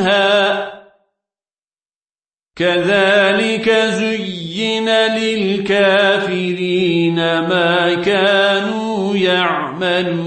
مِنْهَا كَذَلِكَ زُيِّنَ لِلْكَافِرِينَ مَا كَانُوا يَعْمَلُونَ.